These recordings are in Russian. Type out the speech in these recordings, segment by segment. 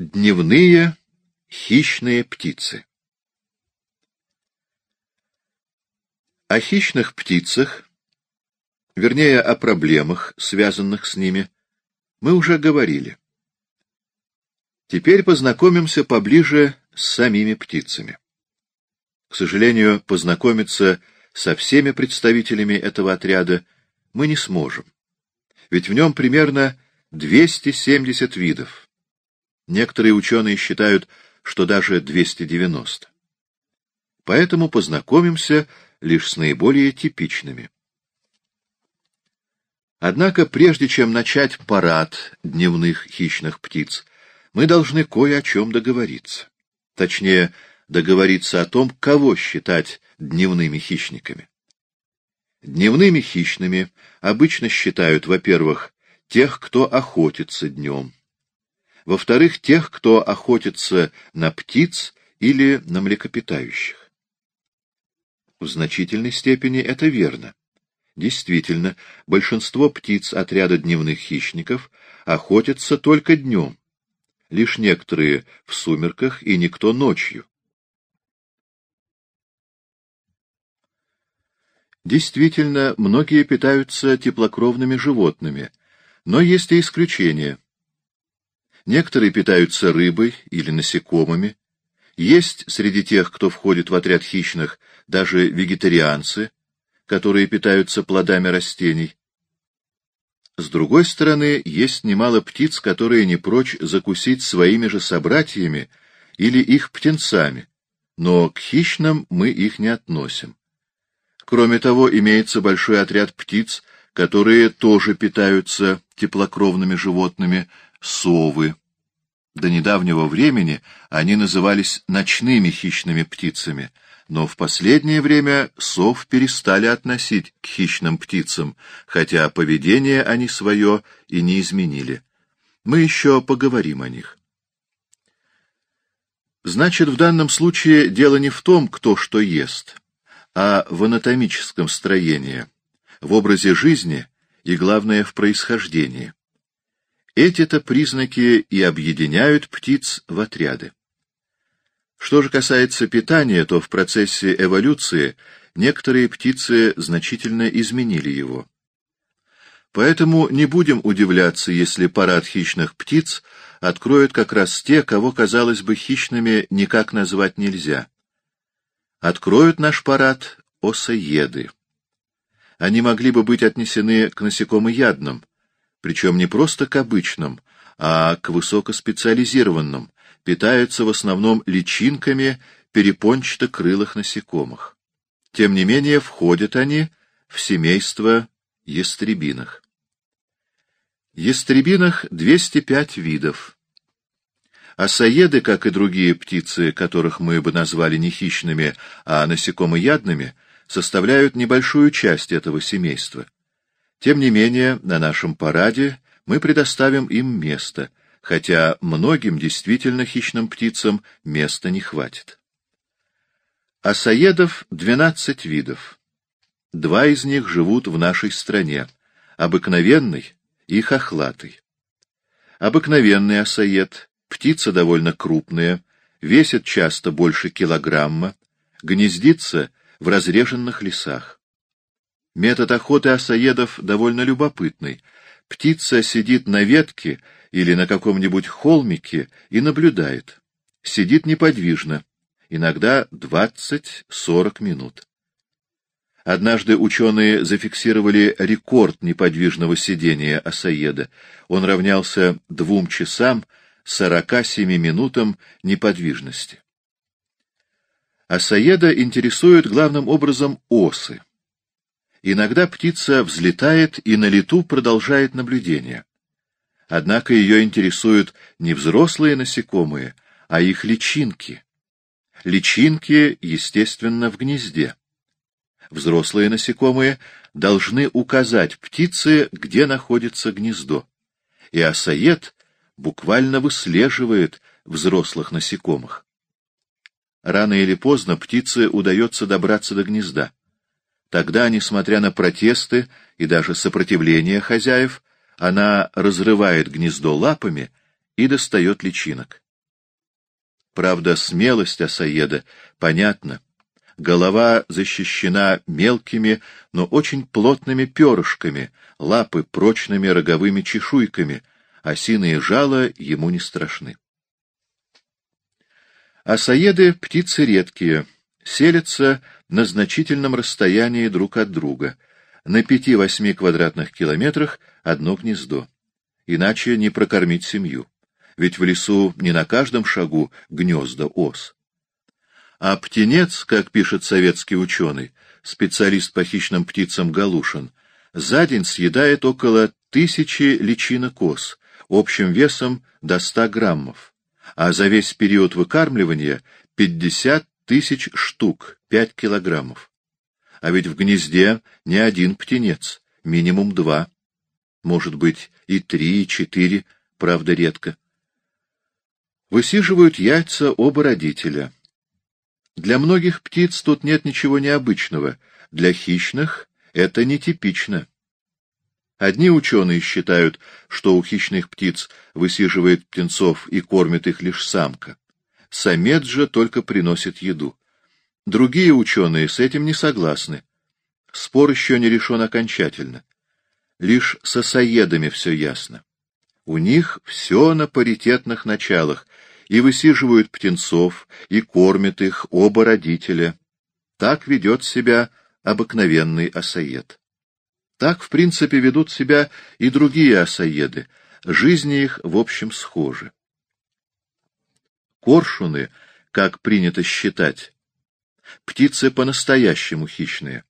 Дневные хищные птицы О хищных птицах, вернее, о проблемах, связанных с ними, мы уже говорили. Теперь познакомимся поближе с самими птицами. К сожалению, познакомиться со всеми представителями этого отряда мы не сможем, ведь в нем примерно 270 видов Некоторые ученые считают, что даже 290. Поэтому познакомимся лишь с наиболее типичными. Однако, прежде чем начать парад дневных хищных птиц, мы должны кое о чем договориться. Точнее, договориться о том, кого считать дневными хищниками. Дневными хищными обычно считают, во-первых, тех, кто охотится днем, во-вторых, тех, кто охотится на птиц или на млекопитающих. В значительной степени это верно. Действительно, большинство птиц отряда дневных хищников охотятся только днем, лишь некоторые в сумерках и никто ночью. Действительно, многие питаются теплокровными животными, но есть и исключения. Некоторые питаются рыбой или насекомыми. Есть среди тех, кто входит в отряд хищных, даже вегетарианцы, которые питаются плодами растений. С другой стороны, есть немало птиц, которые не прочь закусить своими же собратьями или их птенцами, но к хищным мы их не относим. Кроме того, имеется большой отряд птиц, которые тоже питаются теплокровными животными, совы. До недавнего времени они назывались ночными хищными птицами, но в последнее время сов перестали относить к хищным птицам, хотя поведение они свое и не изменили. Мы еще поговорим о них. Значит, в данном случае дело не в том, кто что ест, а в анатомическом строении, в образе жизни и, главное, в происхождении. Эти-то признаки и объединяют птиц в отряды. Что же касается питания, то в процессе эволюции некоторые птицы значительно изменили его. Поэтому не будем удивляться, если парад хищных птиц откроют как раз те, кого, казалось бы, хищными никак назвать нельзя. Откроют наш парад осоеды. Они могли бы быть отнесены к насекомоядным, причем не просто к обычным, а к высокоспециализированным, питаются в основном личинками перепончато-крылых насекомых. Тем не менее, входят они в семейство ястребиных. Ястребиных 205 видов. Осаеды, как и другие птицы, которых мы бы назвали не хищными, а насекомоядными, составляют небольшую часть этого семейства. Тем не менее, на нашем параде мы предоставим им место, хотя многим действительно хищным птицам места не хватит. Осаедов — двенадцать видов. Два из них живут в нашей стране — обыкновенный и хохлатый. Обыкновенный осаед — птица довольно крупная, весит часто больше килограмма, гнездится в разреженных лесах. Метод охоты осаедов довольно любопытный. Птица сидит на ветке или на каком-нибудь холмике и наблюдает. Сидит неподвижно, иногда 20-40 минут. Однажды ученые зафиксировали рекорд неподвижного сидения осаеда. Он равнялся двум часам 47 минутам неподвижности. Осаеда интересуют главным образом осы. Иногда птица взлетает и на лету продолжает наблюдение. Однако ее интересуют не взрослые насекомые, а их личинки. Личинки, естественно, в гнезде. Взрослые насекомые должны указать птице, где находится гнездо. И осаед буквально выслеживает взрослых насекомых. Рано или поздно птице удается добраться до гнезда. Тогда, несмотря на протесты и даже сопротивление хозяев, она разрывает гнездо лапами и достает личинок. Правда, смелость Асаеда понятна. Голова защищена мелкими, но очень плотными перышками, лапы прочными роговыми чешуйками, осиные жало ему не страшны. Асаеды — птицы редкие, селятся на значительном расстоянии друг от друга, на пяти-восьми квадратных километрах одно гнездо. Иначе не прокормить семью, ведь в лесу не на каждом шагу гнезда ос. А птенец, как пишет советский ученый, специалист по хищным птицам Галушин, за день съедает около тысячи личинок ос, общим весом до 100 граммов, а за весь период выкармливания 50 тысяч штук, 5 килограммов. А ведь в гнезде не один птенец, минимум два. Может быть, и три, и четыре, правда, редко. Высиживают яйца оба родителя. Для многих птиц тут нет ничего необычного, для хищных это нетипично. Одни ученые считают, что у хищных птиц высиживает птенцов и кормит их лишь самка. Самец же только приносит еду. Другие ученые с этим не согласны. Спор еще не решен окончательно. Лишь со соедами все ясно. У них все на паритетных началах, и высиживают птенцов, и кормят их оба родителя. Так ведет себя обыкновенный осаед. Так, в принципе, ведут себя и другие осаеды, жизни их, в общем, схожи. Коршуны, как принято считать, птицы по-настоящему хищные.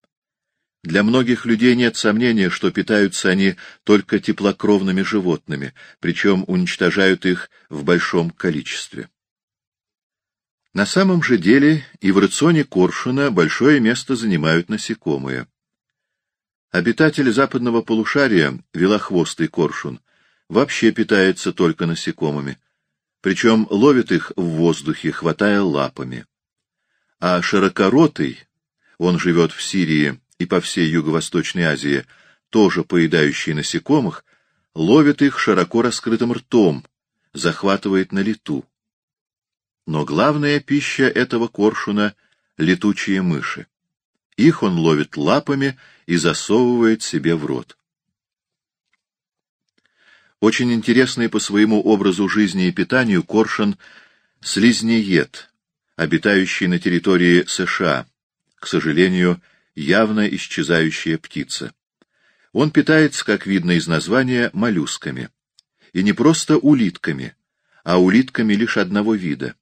Для многих людей нет сомнения, что питаются они только теплокровными животными, причем уничтожают их в большом количестве. На самом же деле и в рационе коршуна большое место занимают насекомые. Обитатель западного полушария, велохвостый коршун, вообще питается только насекомыми, причем ловит их в воздухе, хватая лапами. А широкоротый, он живет в Сирии, и по всей Юго-Восточной Азии, тоже поедающие насекомых, ловит их широко раскрытым ртом, захватывает на лету. Но главная пища этого коршуна — летучие мыши. Их он ловит лапами и засовывает себе в рот. Очень интересный по своему образу жизни и питанию коршун — слизнеед, обитающий на территории США, к сожалению, явно исчезающая птица. Он питается, как видно из названия, моллюсками. И не просто улитками, а улитками лишь одного вида.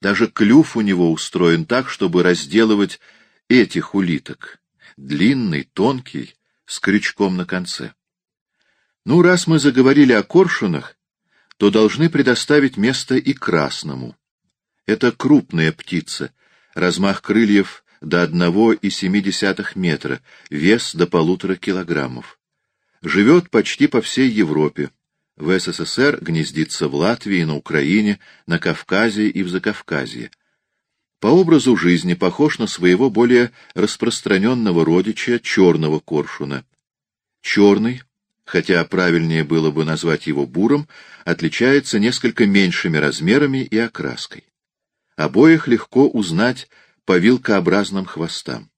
Даже клюв у него устроен так, чтобы разделывать этих улиток. Длинный, тонкий, с крючком на конце. Ну, раз мы заговорили о коршунах, то должны предоставить место и красному. Это крупная птица, размах крыльев до 1,7 метра, вес до полутора килограммов. Живет почти по всей Европе. В СССР гнездится в Латвии, на Украине, на Кавказе и в Закавказье. По образу жизни похож на своего более распространенного родича черного коршуна. Черный, хотя правильнее было бы назвать его буром, отличается несколько меньшими размерами и окраской. Обоих легко узнать по вилкообразным хвостам.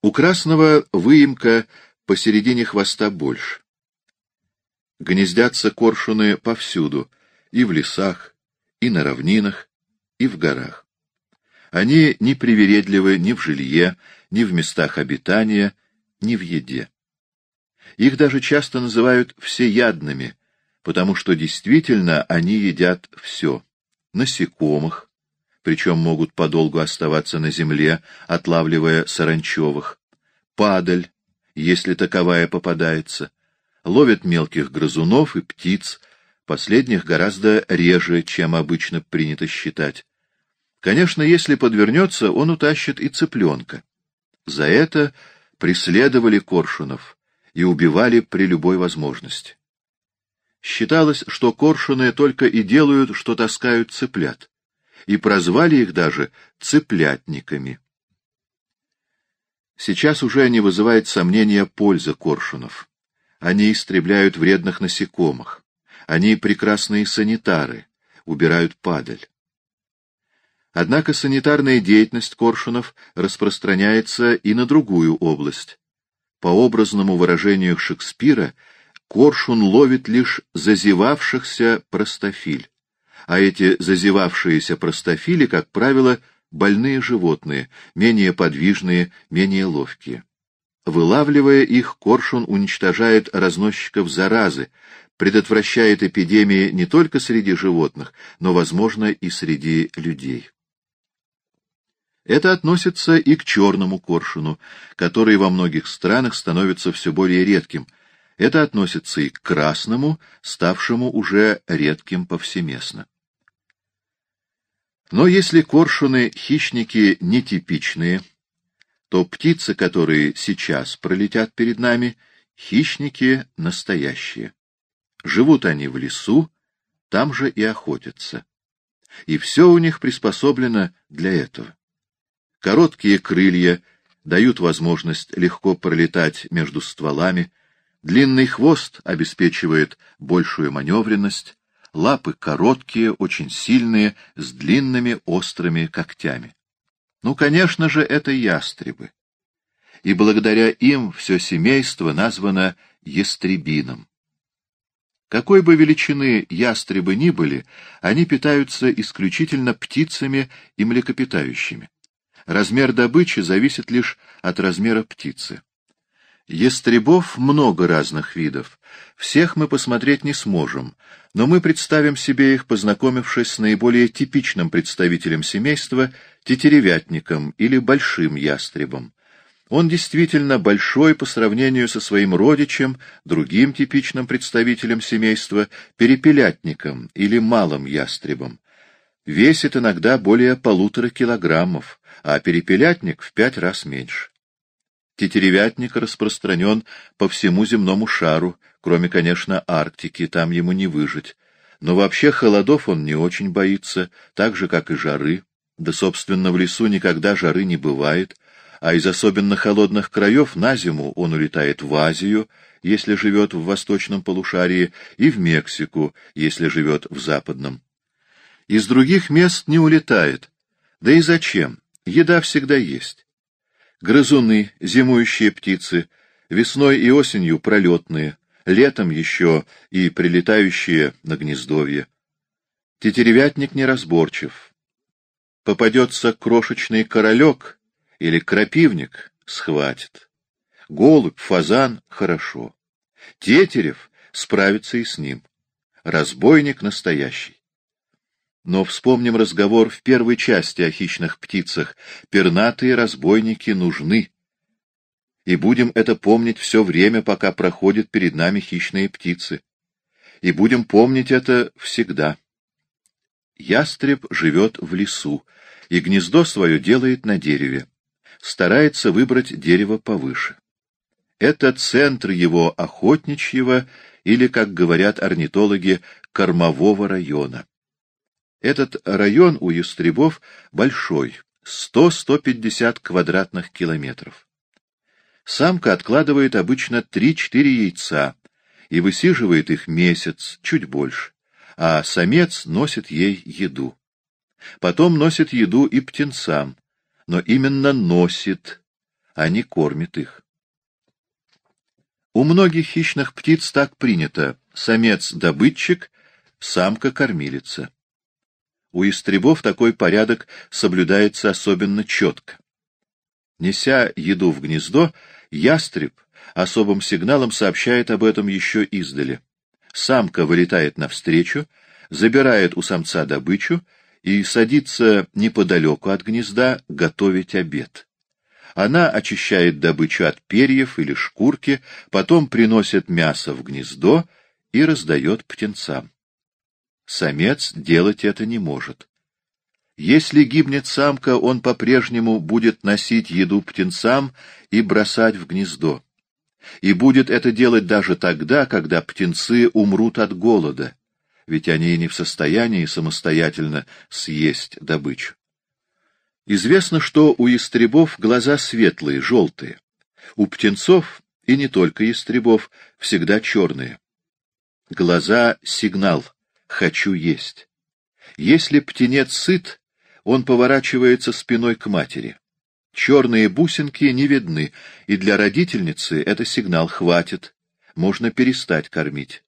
У красного выемка посередине хвоста больше. Гнездятся коршуны повсюду, и в лесах, и на равнинах, и в горах. Они не привередливы ни в жилье, ни в местах обитания, ни в еде. Их даже часто называют всеядными, потому что действительно они едят все — насекомых, причем могут подолгу оставаться на земле, отлавливая саранчевых. Падаль, если таковая попадается. Ловят мелких грызунов и птиц, последних гораздо реже, чем обычно принято считать. Конечно, если подвернется, он утащит и цыпленка. За это преследовали коршунов и убивали при любой возможности. Считалось, что коршуны только и делают, что таскают цыплят и прозвали их даже цыплятниками. Сейчас уже не вызывает сомнения польза коршунов. Они истребляют вредных насекомых. Они прекрасные санитары, убирают падаль. Однако санитарная деятельность коршунов распространяется и на другую область. По образному выражению Шекспира, коршун ловит лишь зазевавшихся простофиль, а эти зазевавшиеся простофили, как правило, больные животные, менее подвижные, менее ловкие. Вылавливая их, коршун уничтожает разносчиков заразы, предотвращает эпидемии не только среди животных, но, возможно, и среди людей. Это относится и к черному коршуну, который во многих странах становится все более редким. Это относится и к красному, ставшему уже редким повсеместно. Но если коршуны — хищники нетипичные, то птицы, которые сейчас пролетят перед нами, хищники настоящие. Живут они в лесу, там же и охотятся. И все у них приспособлено для этого. Короткие крылья дают возможность легко пролетать между стволами, длинный хвост обеспечивает большую маневренность, лапы короткие, очень сильные, с длинными острыми когтями. Ну, конечно же, это ястребы. И благодаря им все семейство названо ястребином. Какой бы величины ястребы ни были, они питаются исключительно птицами и млекопитающими. Размер добычи зависит лишь от размера птицы. Ястребов много разных видов. Всех мы посмотреть не сможем, но мы представим себе их, познакомившись с наиболее типичным представителем семейства — тетеревятником или большим ястребом. Он действительно большой по сравнению со своим родичем, другим типичным представителем семейства — перепелятником или малым ястребом. Весит иногда более полутора килограммов, а перепелятник в пять раз меньше. Тетеревятник распространен по всему земному шару, кроме, конечно, Арктики, там ему не выжить. Но вообще холодов он не очень боится, так же, как и жары. Да, собственно, в лесу никогда жары не бывает, а из особенно холодных краев на зиму он улетает в Азию, если живет в восточном полушарии, и в Мексику, если живет в западном. Из других мест не улетает. Да и зачем? Еда всегда есть. Грызуны, зимующие птицы, весной и осенью пролетные, летом еще и прилетающие на гнездовье. Тетеревятник неразборчив. Попадется крошечный королек или крапивник — схватит. Голубь, фазан — хорошо. Тетерев справится и с ним. Разбойник настоящий. Но вспомним разговор в первой части о хищных птицах. Пернатые разбойники нужны. И будем это помнить все время, пока проходят перед нами хищные птицы. И будем помнить это всегда. Ястреб живет в лесу, и гнездо свое делает на дереве. Старается выбрать дерево повыше. Это центр его охотничьего или, как говорят орнитологи, кормового района. Этот район у ястребов большой, 100-150 квадратных километров. Самка откладывает обычно 3-4 яйца и высиживает их месяц, чуть больше, а самец носит ей еду. Потом носит еду и птенцам, но именно носит, а не кормит их. У многих хищных птиц так принято — самец-добытчик, самка-кормилица. У истребов такой порядок соблюдается особенно четко. Неся еду в гнездо, ястреб особым сигналом сообщает об этом еще издали. Самка вылетает навстречу, забирает у самца добычу и садится неподалеку от гнезда готовить обед. Она очищает добычу от перьев или шкурки, потом приносит мясо в гнездо и раздает птенцам. Самец делать это не может. Если гибнет самка, он по-прежнему будет носить еду птенцам и бросать в гнездо. И будет это делать даже тогда, когда птенцы умрут от голода, ведь они не в состоянии самостоятельно съесть добычу. Известно, что у ястребов глаза светлые, желтые. У птенцов, и не только ястребов, всегда черные. Глаза — сигнал — хочу есть. Если птенец сыт, он поворачивается спиной к матери. Черные бусинки не видны, и для родительницы это сигнал «хватит», можно перестать кормить.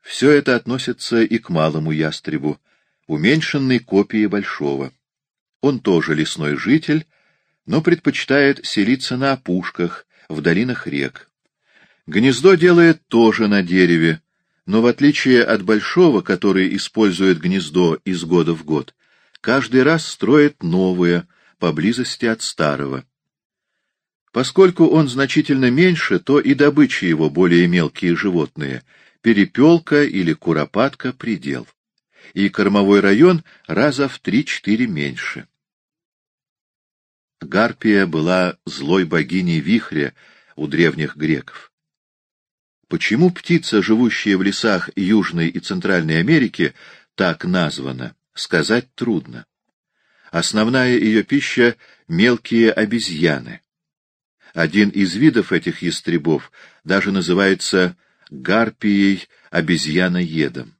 Все это относится и к малому ястребу, уменьшенной копии большого. Он тоже лесной житель, но предпочитает селиться на опушках, в долинах рек. Гнездо делает тоже на дереве, но в отличие от большого, который использует гнездо из года в год, каждый раз строит новое, поблизости от старого. Поскольку он значительно меньше, то и добыча его более мелкие животные — перепелка или куропатка — предел. И кормовой район раза в три-четыре меньше. Гарпия была злой богиней вихря у древних греков. Почему птица, живущая в лесах Южной и Центральной Америки, так названа, сказать трудно. Основная ее пища — мелкие обезьяны. Один из видов этих ястребов даже называется гарпией обезьяноедом.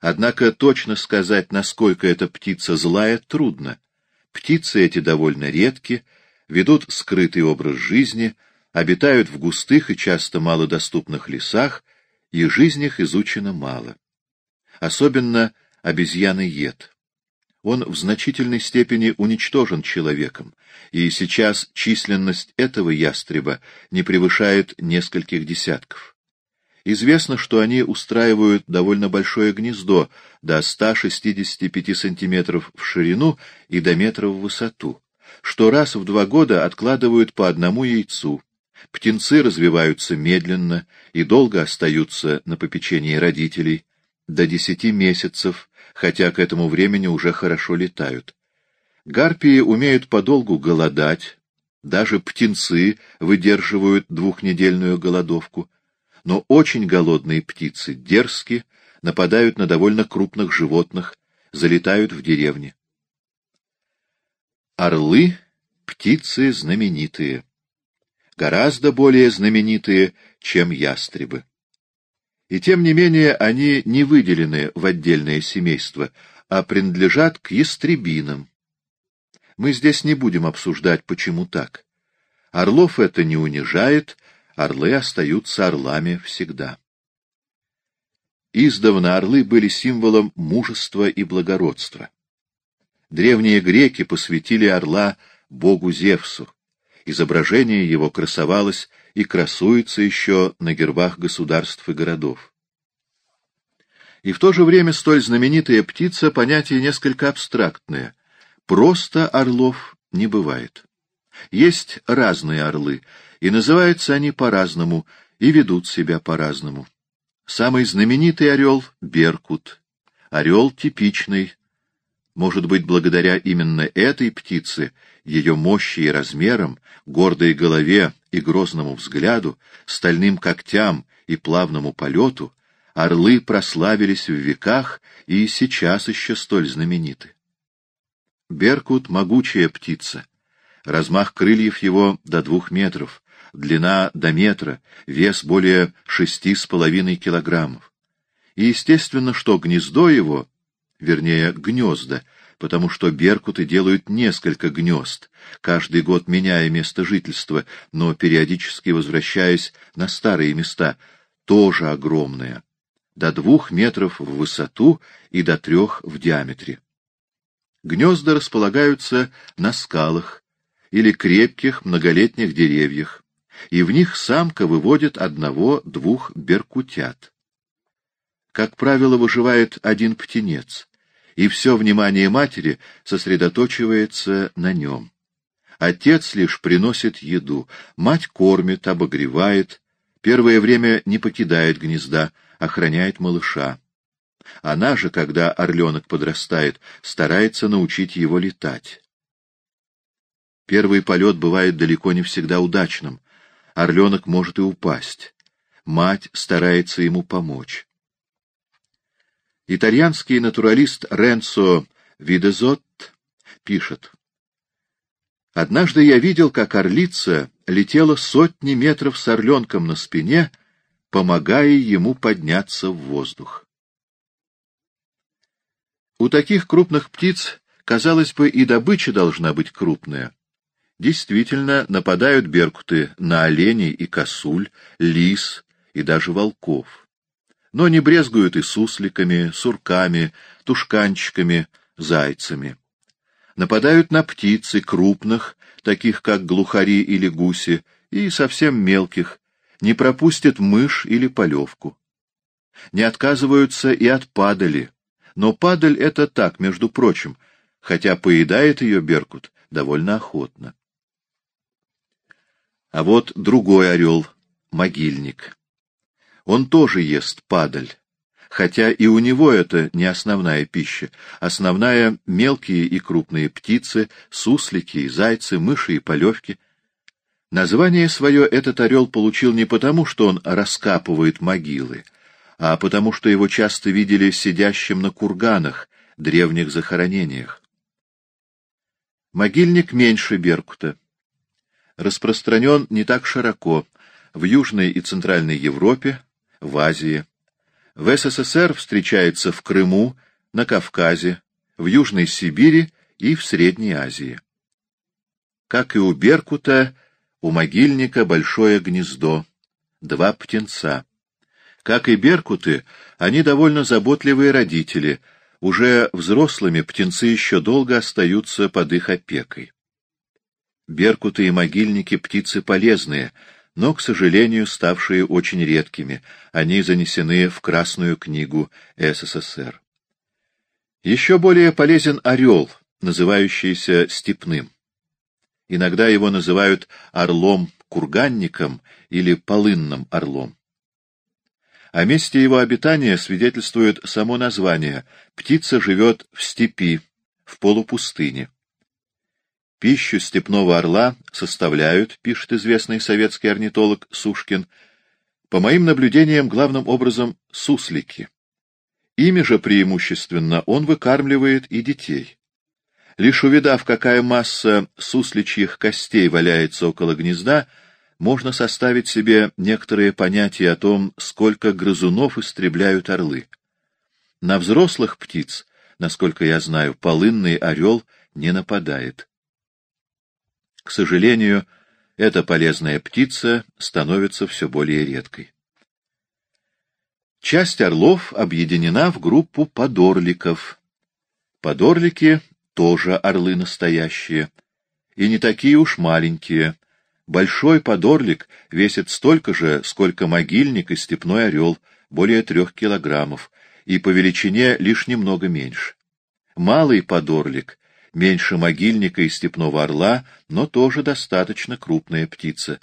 Однако точно сказать, насколько эта птица злая, трудно. Птицы эти довольно редки, ведут скрытый образ жизни, обитают в густых и часто малодоступных лесах, и жизнь их изучена мало. Особенно обезьяны-ед. Он в значительной степени уничтожен человеком, и сейчас численность этого ястреба не превышает нескольких десятков. Известно, что они устраивают довольно большое гнездо, до 165 сантиметров в ширину и до метра в высоту, что раз в два года откладывают по одному яйцу. Птенцы развиваются медленно и долго остаются на попечении родителей, до десяти месяцев, хотя к этому времени уже хорошо летают. Гарпии умеют подолгу голодать, даже птенцы выдерживают двухнедельную голодовку, но очень голодные птицы дерзки, нападают на довольно крупных животных, залетают в деревни. Орлы — птицы знаменитые, гораздо более знаменитые, чем ястребы. И тем не менее они не выделены в отдельное семейство, а принадлежат к ястребинам. Мы здесь не будем обсуждать, почему так. Орлов это не унижает, орлы остаются орлами всегда. Издавна орлы были символом мужества и благородства. Древние греки посвятили орла богу Зевсу. Изображение его красовалось и красуется еще на гербах государств и городов. И в то же время столь знаменитая птица — понятие несколько абстрактное. Просто орлов не бывает. Есть разные орлы, и называются они по-разному, и ведут себя по-разному. Самый знаменитый орел — Беркут. Орел типичный. Может быть, благодаря именно этой птице, ее мощи и размерам, гордой голове и грозному взгляду, стальным когтям и плавному полету, орлы прославились в веках и сейчас еще столь знамениты. Беркут — могучая птица. Размах крыльев его до двух метров, длина до метра, вес более шести с половиной килограммов. И естественно, что гнездо его, вернее, гнезда, потому что беркуты делают несколько гнезд, каждый год меняя место жительства, но периодически возвращаясь на старые места, тоже огромное, до двух метров в высоту и до трех в диаметре. Гнезда располагаются на скалах или крепких многолетних деревьях, и в них самка выводит одного-двух беркутят. Как правило, выживает один птенец, и все внимание матери сосредоточивается на нем. Отец лишь приносит еду, мать кормит, обогревает, первое время не покидает гнезда, охраняет малыша. Она же, когда орленок подрастает, старается научить его летать. Первый полет бывает далеко не всегда удачным орленок может и упасть. Мать старается ему помочь. Итальянский натуралист Ренцо Видезот пишет. «Однажды я видел, как орлица летела сотни метров с орленком на спине, помогая ему подняться в воздух. У таких крупных птиц, казалось бы, и добыча должна быть крупная. Действительно, нападают беркуты на оленей и косуль, лис и даже волков. Но не брезгуют и сусликами, сурками, тушканчиками, зайцами. Нападают на птицы крупных, таких как глухари или гуси, и совсем мелких, не пропустят мышь или полевку. Не отказываются и от падали, но падаль — это так, между прочим, хотя поедает ее беркут довольно охотно. А вот другой орел — могильник. Он тоже ест падаль, хотя и у него это не основная пища. Основная — мелкие и крупные птицы, суслики зайцы, мыши и полевки. Название свое этот орел получил не потому, что он раскапывает могилы, а потому что его часто видели сидящим на курганах, древних захоронениях. Могильник меньше беркута. Распространен не так широко в Южной и Центральной Европе, в Азии. В СССР встречается в Крыму, на Кавказе, в Южной Сибири и в Средней Азии. Как и у беркута, у могильника большое гнездо, два птенца. Как и беркуты, они довольно заботливые родители, уже взрослыми птенцы еще долго остаются под их опекой. Беркуты и могильники — птицы полезные, но, к сожалению, ставшие очень редкими. Они занесены в Красную книгу СССР. Еще более полезен орел, называющийся степным. Иногда его называют орлом-курганником или полынным орлом. О месте его обитания свидетельствует само название. Птица живет в степи, в полупустыне. Пищу степного орла составляют, пишет известный советский орнитолог Сушкин, по моим наблюдениям, главным образом, суслики. Ими же преимущественно он выкармливает и детей. Лишь увидав, какая масса сусличьих костей валяется около гнезда, можно составить себе некоторые понятия о том, сколько грызунов истребляют орлы. На взрослых птиц, насколько я знаю, полынный орел не нападает. К сожалению, эта полезная птица становится все более редкой. Часть орлов объединена в группу подорликов. Подорлики тоже орлы настоящие, и не такие уж маленькие, Большой подорлик весит столько же, сколько могильник и степной орел, более трех килограммов, и по величине лишь немного меньше. Малый подорлик меньше могильника и степного орла, но тоже достаточно крупная птица.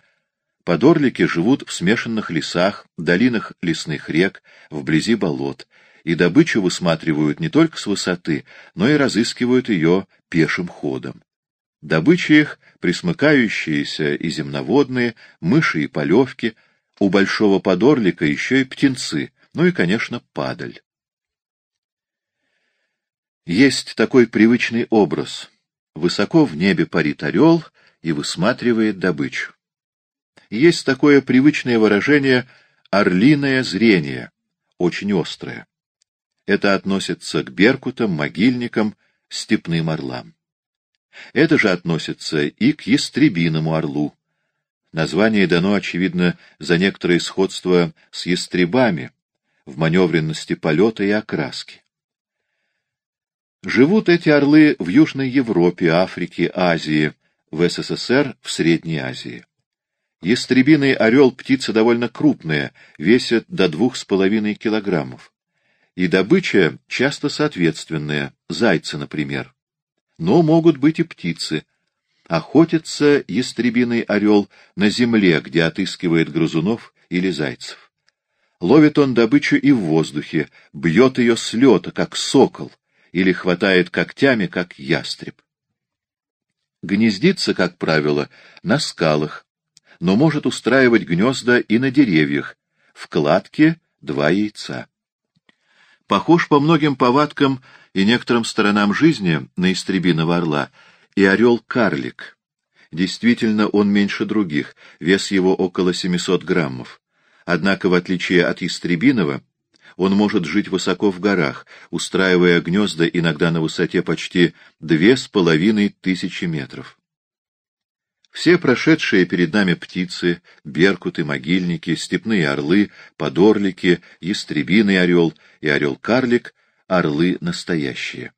Подорлики живут в смешанных лесах, долинах лесных рек, вблизи болот, и добычу высматривают не только с высоты, но и разыскивают ее пешим ходом. Добыча их — присмыкающиеся и земноводные, мыши и полевки, у большого подорлика еще и птенцы, ну и, конечно, падаль. Есть такой привычный образ. Высоко в небе парит орел и высматривает добычу. Есть такое привычное выражение «орлиное зрение», очень острое. Это относится к беркутам, могильникам, степным орлам. Это же относится и к ястребиному орлу. Название дано, очевидно, за некоторое сходство с ястребами в маневренности полета и окраски. Живут эти орлы в Южной Европе, Африке, Азии, в СССР, в Средней Азии. Ястребиный орел — птица довольно крупная, весит до двух с половиной килограммов. И добыча часто соответственная, зайцы, например но могут быть и птицы. Охотится ястребиный орел на земле, где отыскивает грызунов или зайцев. Ловит он добычу и в воздухе, бьет ее с лета, как сокол, или хватает когтями, как ястреб. Гнездится, как правило, на скалах, но может устраивать гнезда и на деревьях, в кладке два яйца. Похож по многим повадкам и некоторым сторонам жизни на истребиного орла и орел-карлик. Действительно, он меньше других, вес его около 700 граммов. Однако, в отличие от истребиного, Он может жить высоко в горах, устраивая гнезда иногда на высоте почти две с половиной тысячи метров. Все прошедшие перед нами птицы, беркуты, могильники, степные орлы, подорлики, ястребиный орел и орел-карлик — орлы настоящие.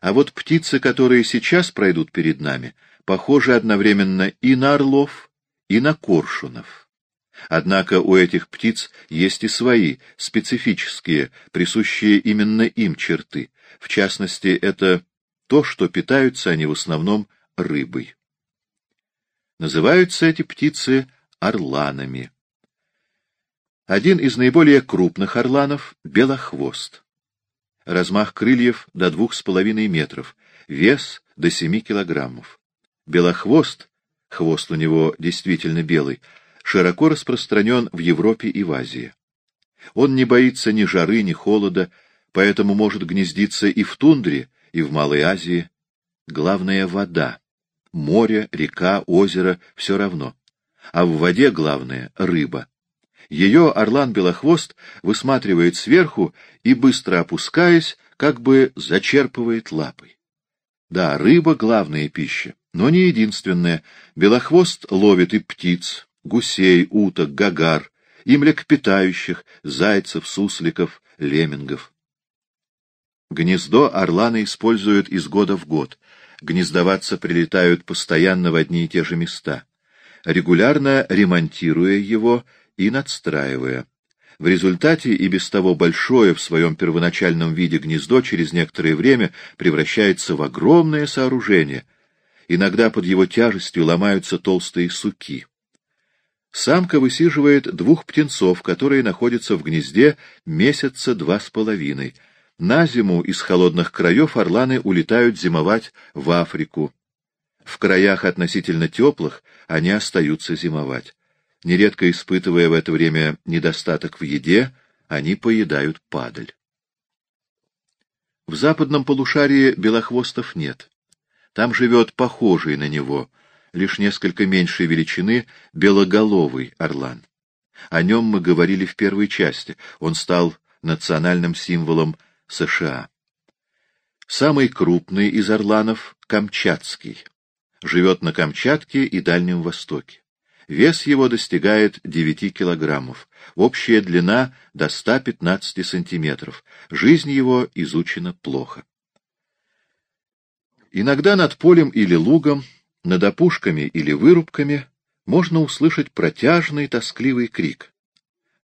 А вот птицы, которые сейчас пройдут перед нами, похожи одновременно и на орлов, и на коршунов. Однако у этих птиц есть и свои, специфические, присущие именно им черты. В частности, это то, что питаются они в основном рыбой. Называются эти птицы орланами. Один из наиболее крупных орланов — белохвост. Размах крыльев до двух с половиной метров, вес до семи килограммов. Белохвост, хвост у него действительно белый, широко распространен в Европе и в Азии. Он не боится ни жары, ни холода, поэтому может гнездиться и в тундре, и в Малой Азии. Главное — вода. Море, река, озеро — все равно. А в воде главное — рыба. Ее орлан-белохвост высматривает сверху и, быстро опускаясь, как бы зачерпывает лапой. Да, рыба — главная пища, но не единственная. Белохвост ловит и птиц, гусей, уток, гагар, и млекопитающих, зайцев, сусликов, леммингов. Гнездо орланы используют из года в год. Гнездоваться прилетают постоянно в одни и те же места, регулярно ремонтируя его и надстраивая. В результате и без того большое в своем первоначальном виде гнездо через некоторое время превращается в огромное сооружение. Иногда под его тяжестью ломаются толстые суки. Самка высиживает двух птенцов, которые находятся в гнезде месяца два с половиной. На зиму из холодных краев орланы улетают зимовать в Африку. В краях относительно теплых они остаются зимовать. Нередко испытывая в это время недостаток в еде, они поедают падаль. В западном полушарии белохвостов нет. Там живет похожий на него — лишь несколько меньшей величины белоголовый орлан. О нем мы говорили в первой части, он стал национальным символом США. Самый крупный из орланов — Камчатский. Живет на Камчатке и Дальнем Востоке. Вес его достигает 9 килограммов, общая длина — до 115 сантиметров. Жизнь его изучена плохо. Иногда над полем или лугом над опушками или вырубками можно услышать протяжный тоскливый крик,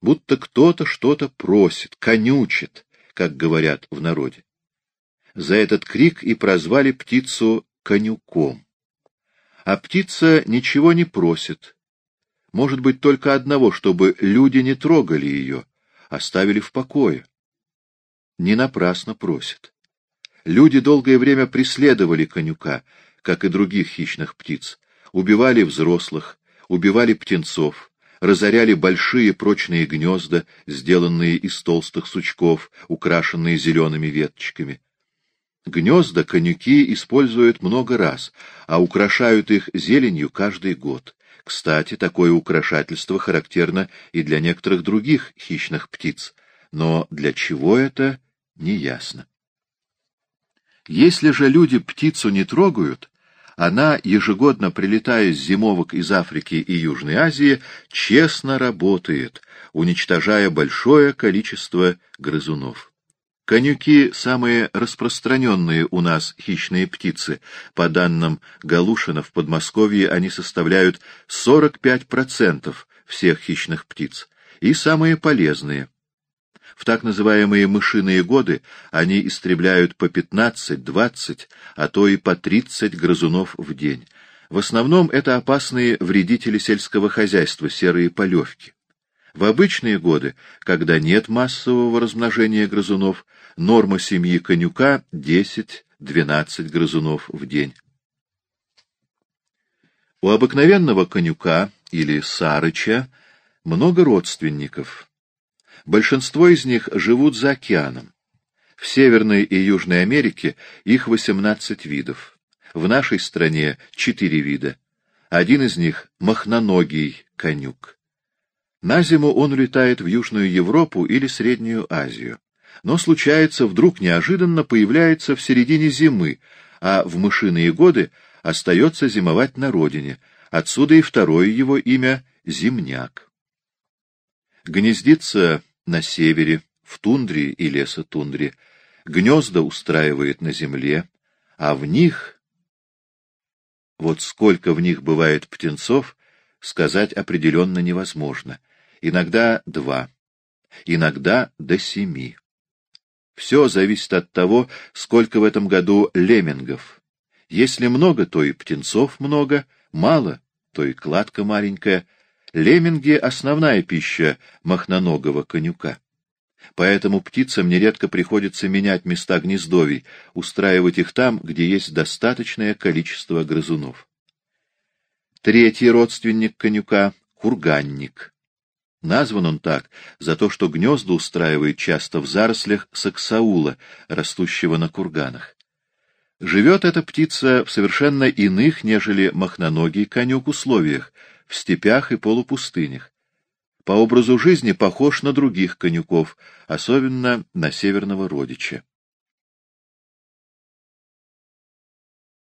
будто кто-то что-то просит, конючит, как говорят в народе. За этот крик и прозвали птицу конюком. А птица ничего не просит. Может быть, только одного, чтобы люди не трогали ее, оставили в покое. Не напрасно просит. Люди долгое время преследовали конюка, как и других хищных птиц, убивали взрослых, убивали птенцов, разоряли большие прочные гнезда, сделанные из толстых сучков, украшенные зелеными веточками. Гнезда конюки используют много раз, а украшают их зеленью каждый год. Кстати, такое украшательство характерно и для некоторых других хищных птиц, но для чего это, неясно. Если же люди птицу не трогают, она, ежегодно прилетая с зимовок из Африки и Южной Азии, честно работает, уничтожая большое количество грызунов. Конюки — самые распространенные у нас хищные птицы. По данным Галушина, в Подмосковье они составляют 45% всех хищных птиц. И самые полезные — в так называемые мышиные годы они истребляют по 15-20, а то и по 30 грызунов в день. В основном это опасные вредители сельского хозяйства, серые полевки. В обычные годы, когда нет массового размножения грызунов, норма семьи конюка 10-12 грызунов в день. У обыкновенного конюка или сарыча много родственников, Большинство из них живут за океаном. В Северной и Южной Америке их 18 видов. В нашей стране 4 вида. Один из них — махноногий конюк. На зиму он улетает в Южную Европу или Среднюю Азию. Но случается, вдруг неожиданно появляется в середине зимы, а в мышиные годы остается зимовать на родине. Отсюда и второе его имя — Зимняк. Гнездится на севере, в тундре и лесотундре, гнезда устраивает на земле, а в них... Вот сколько в них бывает птенцов, сказать определенно невозможно. Иногда два, иногда до семи. Все зависит от того, сколько в этом году леммингов. Если много, то и птенцов много, мало, то и кладка маленькая. Лемминги — основная пища махноногого конюка. Поэтому птицам нередко приходится менять места гнездовий, устраивать их там, где есть достаточное количество грызунов. Третий родственник конюка — курганник. Назван он так за то, что гнезда устраивает часто в зарослях саксаула, растущего на курганах. Живет эта птица в совершенно иных, нежели махноногий конюк условиях, в степях и полупустынях. По образу жизни похож на других конюков, особенно на северного родича.